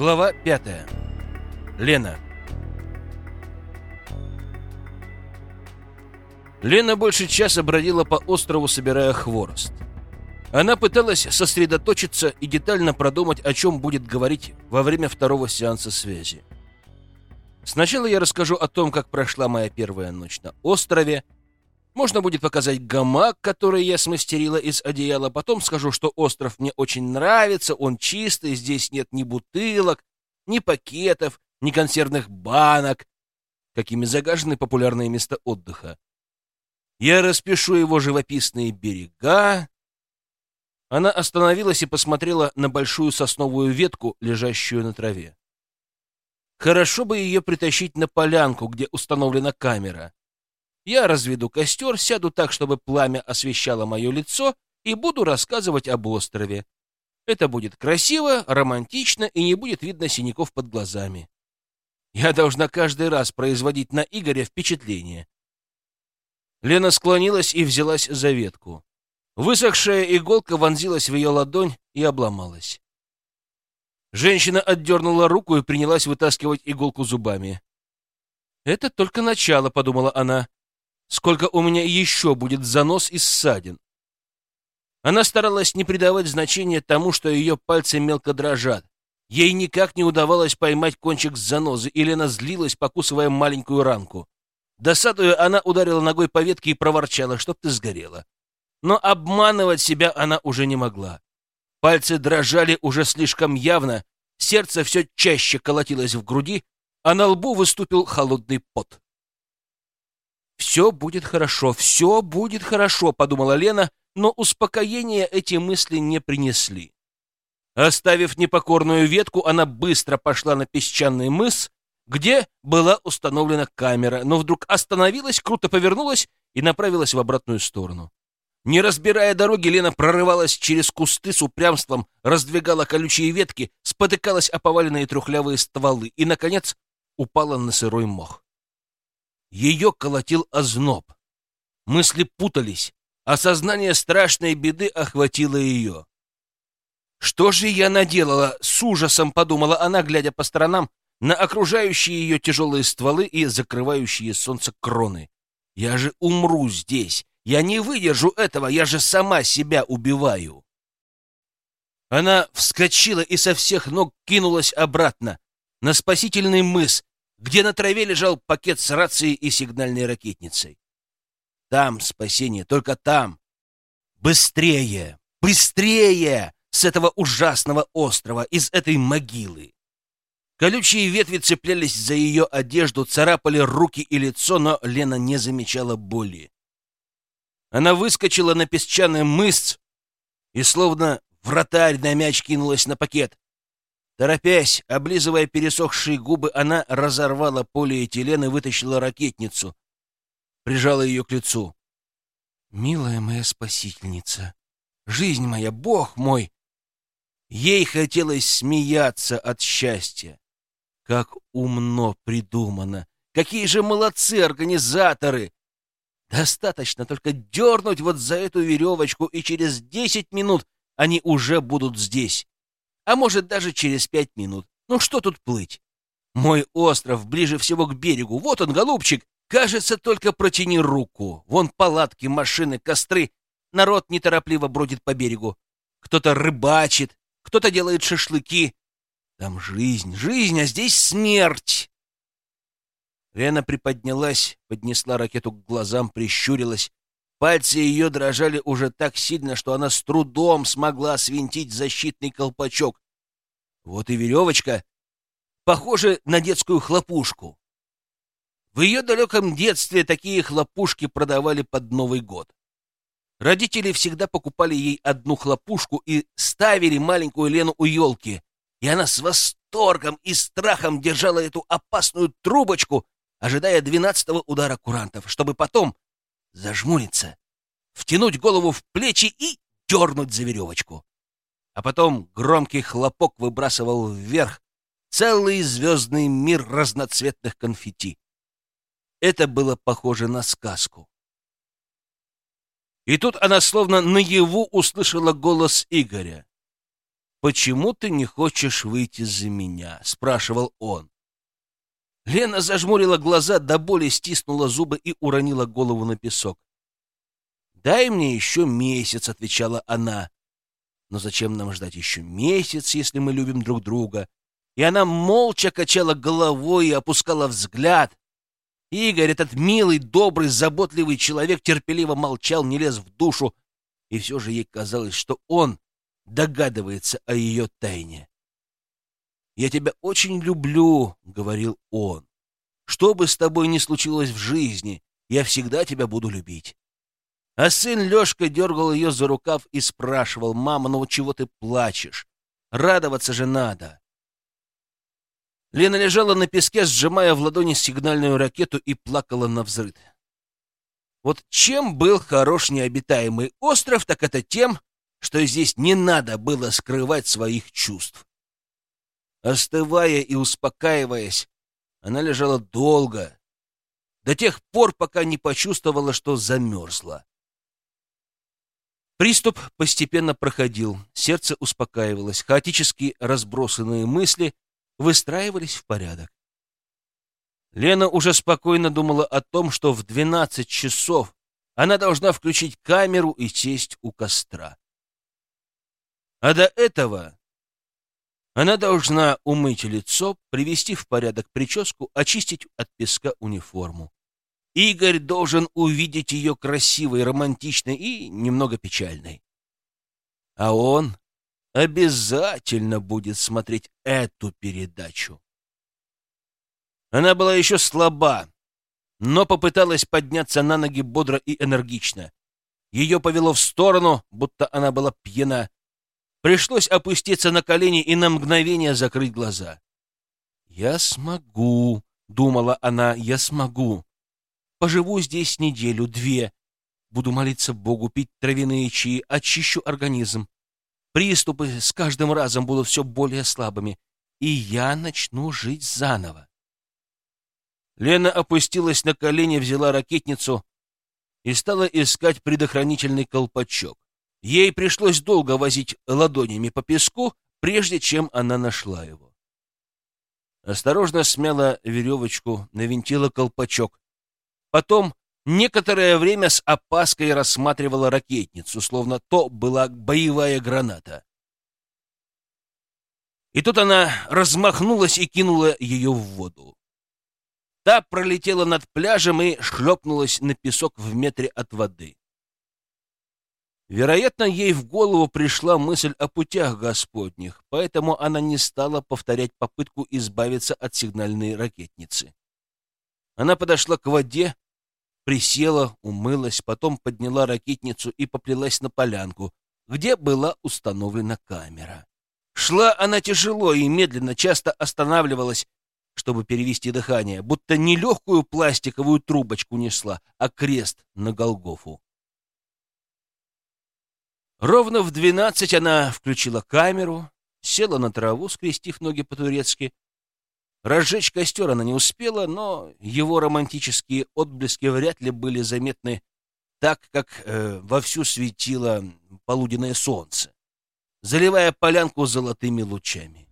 Глава пятая. Лена. Лена больше часа бродила по острову, собирая хворост. Она пыталась сосредоточиться и детально продумать, о чем будет говорить во время второго сеанса связи. Сначала я расскажу о том, как прошла моя первая ночь на острове. Можно будет показать гамак, который я смастерила из одеяла. Потом скажу, что остров мне очень нравится, он чистый, здесь нет ни бутылок, ни пакетов, ни консервных банок, какими загажены популярные места отдыха. Я распишу его живописные берега. Она остановилась и посмотрела на большую сосновую ветку, лежащую на траве. Хорошо бы ее притащить на полянку, где установлена камера. Я разведу костер, сяду так, чтобы пламя освещало мое лицо, и буду рассказывать об острове. Это будет красиво, романтично и не будет видно синяков под глазами. Я должна каждый раз производить на Игоря впечатление. Лена склонилась и взялась за ветку. Высохшая иголка вонзилась в ее ладонь и обломалась. Женщина отдернула руку и принялась вытаскивать иголку зубами. «Это только начало», — подумала она. «Сколько у меня еще будет занос и ссадин?» Она старалась не придавать значения тому, что ее пальцы мелко дрожат. Ей никак не удавалось поймать кончик занозы, и Лена злилась, покусывая маленькую ранку. Досадуя, она ударила ногой по ветке и проворчала, чтоб ты сгорела. Но обманывать себя она уже не могла. Пальцы дрожали уже слишком явно, сердце все чаще колотилось в груди, а на лбу выступил холодный пот. «Все будет хорошо, все будет хорошо», — подумала Лена, но успокоения эти мысли не принесли. Оставив непокорную ветку, она быстро пошла на песчаный мыс где была установлена камера, но вдруг остановилась, круто повернулась и направилась в обратную сторону. Не разбирая дороги, Лена прорывалась через кусты с упрямством, раздвигала колючие ветки, спотыкалась о поваленные трухлявые стволы и, наконец, упала на сырой мох. Ее колотил озноб. Мысли путались, осознание страшной беды охватило ее. «Что же я наделала?» — с ужасом подумала она, глядя по сторонам на окружающие ее тяжелые стволы и закрывающие солнце кроны. Я же умру здесь. Я не выдержу этого. Я же сама себя убиваю. Она вскочила и со всех ног кинулась обратно, на спасительный мыс, где на траве лежал пакет с рацией и сигнальной ракетницей. Там спасение, только там. Быстрее, быстрее с этого ужасного острова, из этой могилы. Колючие ветви цеплялись за ее одежду, царапали руки и лицо, но Лена не замечала боли. Она выскочила на песчаный мыс и, словно вратарь на мяч, кинулась на пакет. Торопясь, облизывая пересохшие губы, она разорвала полиэтилен и вытащила ракетницу. Прижала ее к лицу. «Милая моя спасительница! Жизнь моя, Бог мой!» Ей хотелось смеяться от счастья. Как умно придумано! Какие же молодцы организаторы! Достаточно только дернуть вот за эту веревочку, и через десять минут они уже будут здесь. А может, даже через пять минут. Ну что тут плыть? Мой остров ближе всего к берегу. Вот он, голубчик. Кажется, только протяни руку. Вон палатки, машины, костры. Народ неторопливо бродит по берегу. Кто-то рыбачит, кто-то делает шашлыки. Там жизнь, жизнь, а здесь смерть. Лена приподнялась, поднесла ракету к глазам, прищурилась. Пальцы ее дрожали уже так сильно, что она с трудом смогла свинтить защитный колпачок. Вот и веревочка, похожа на детскую хлопушку. В ее далеком детстве такие хлопушки продавали под Новый год. Родители всегда покупали ей одну хлопушку и ставили маленькую Лену у елки, и она с восторгом и страхом держала эту опасную трубочку, ожидая двенадцатого удара курантов, чтобы потом зажмуриться, втянуть голову в плечи и дернуть за веревочку. А потом громкий хлопок выбрасывал вверх целый звездный мир разноцветных конфетти. Это было похоже на сказку. И тут она словно наяву услышала голос Игоря. «Почему ты не хочешь выйти за меня?» — спрашивал он. Лена зажмурила глаза, до боли стиснула зубы и уронила голову на песок. «Дай мне еще месяц», — отвечала она. «Но зачем нам ждать еще месяц, если мы любим друг друга?» И она молча качала головой и опускала взгляд. Игорь, этот милый, добрый, заботливый человек, терпеливо молчал, не лез в душу, и все же ей казалось, что он догадывается о ее тайне. «Я тебя очень люблю», — говорил он. «Что бы с тобой ни случилось в жизни, я всегда тебя буду любить». А сын Лешка дергал ее за рукав и спрашивал, «Мама, ну чего ты плачешь? Радоваться же надо». Лена лежала на песке, сжимая в ладони сигнальную ракету и плакала на взрыв. Вот чем был хорош необитаемый остров, так это тем, что здесь не надо было скрывать своих чувств. Остывая и успокаиваясь, она лежала долго, до тех пор, пока не почувствовала, что замерзла. Приступ постепенно проходил, сердце успокаивалось, хаотически разбросанные мысли выстраивались в порядок. Лена уже спокойно думала о том, что в 12 часов она должна включить камеру и сесть у костра. А до этого она должна умыть лицо, привести в порядок прическу, очистить от песка униформу. Игорь должен увидеть ее красивой, романтичной и немного печальной. А он обязательно будет смотреть эту передачу. Она была еще слаба, но попыталась подняться на ноги бодро и энергично. Ее повело в сторону, будто она была пьяна. Пришлось опуститься на колени и на мгновение закрыть глаза. «Я смогу», — думала она, — «я смогу. Поживу здесь неделю, две. Буду молиться Богу, пить травяные чаи, очищу организм. Приступы с каждым разом будут все более слабыми, и я начну жить заново. Лена опустилась на колени, взяла ракетницу и стала искать предохранительный колпачок. Ей пришлось долго возить ладонями по песку, прежде чем она нашла его. Осторожно смяла веревочку, навинтила колпачок. Потом некоторое время с опаской рассматривала ракетницу, словно то была боевая граната. И тут она размахнулась и кинула ее в воду. Та пролетела над пляжем и шлепнулась на песок в метре от воды. Вероятно, ей в голову пришла мысль о путях Господних, поэтому она не стала повторять попытку избавиться от сигнальной ракетницы. Она подошла к воде, присела, умылась, потом подняла ракетницу и поплелась на полянку, где была установлена камера. Шла она тяжело и медленно, часто останавливалась, чтобы перевести дыхание, будто не легкую пластиковую трубочку несла, а крест на Голгофу. Ровно в двенадцать она включила камеру, села на траву, скрестив ноги по-турецки. Разжечь костер она не успела, но его романтические отблески вряд ли были заметны так, как э, вовсю светило полуденное солнце, заливая полянку золотыми лучами.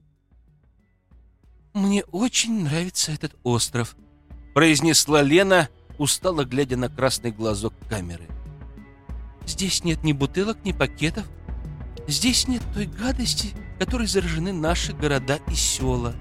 «Мне очень нравится этот остров», — произнесла Лена, устало глядя на красный глазок камеры. «Здесь нет ни бутылок, ни пакетов. Здесь нет той гадости, которой заражены наши города и села».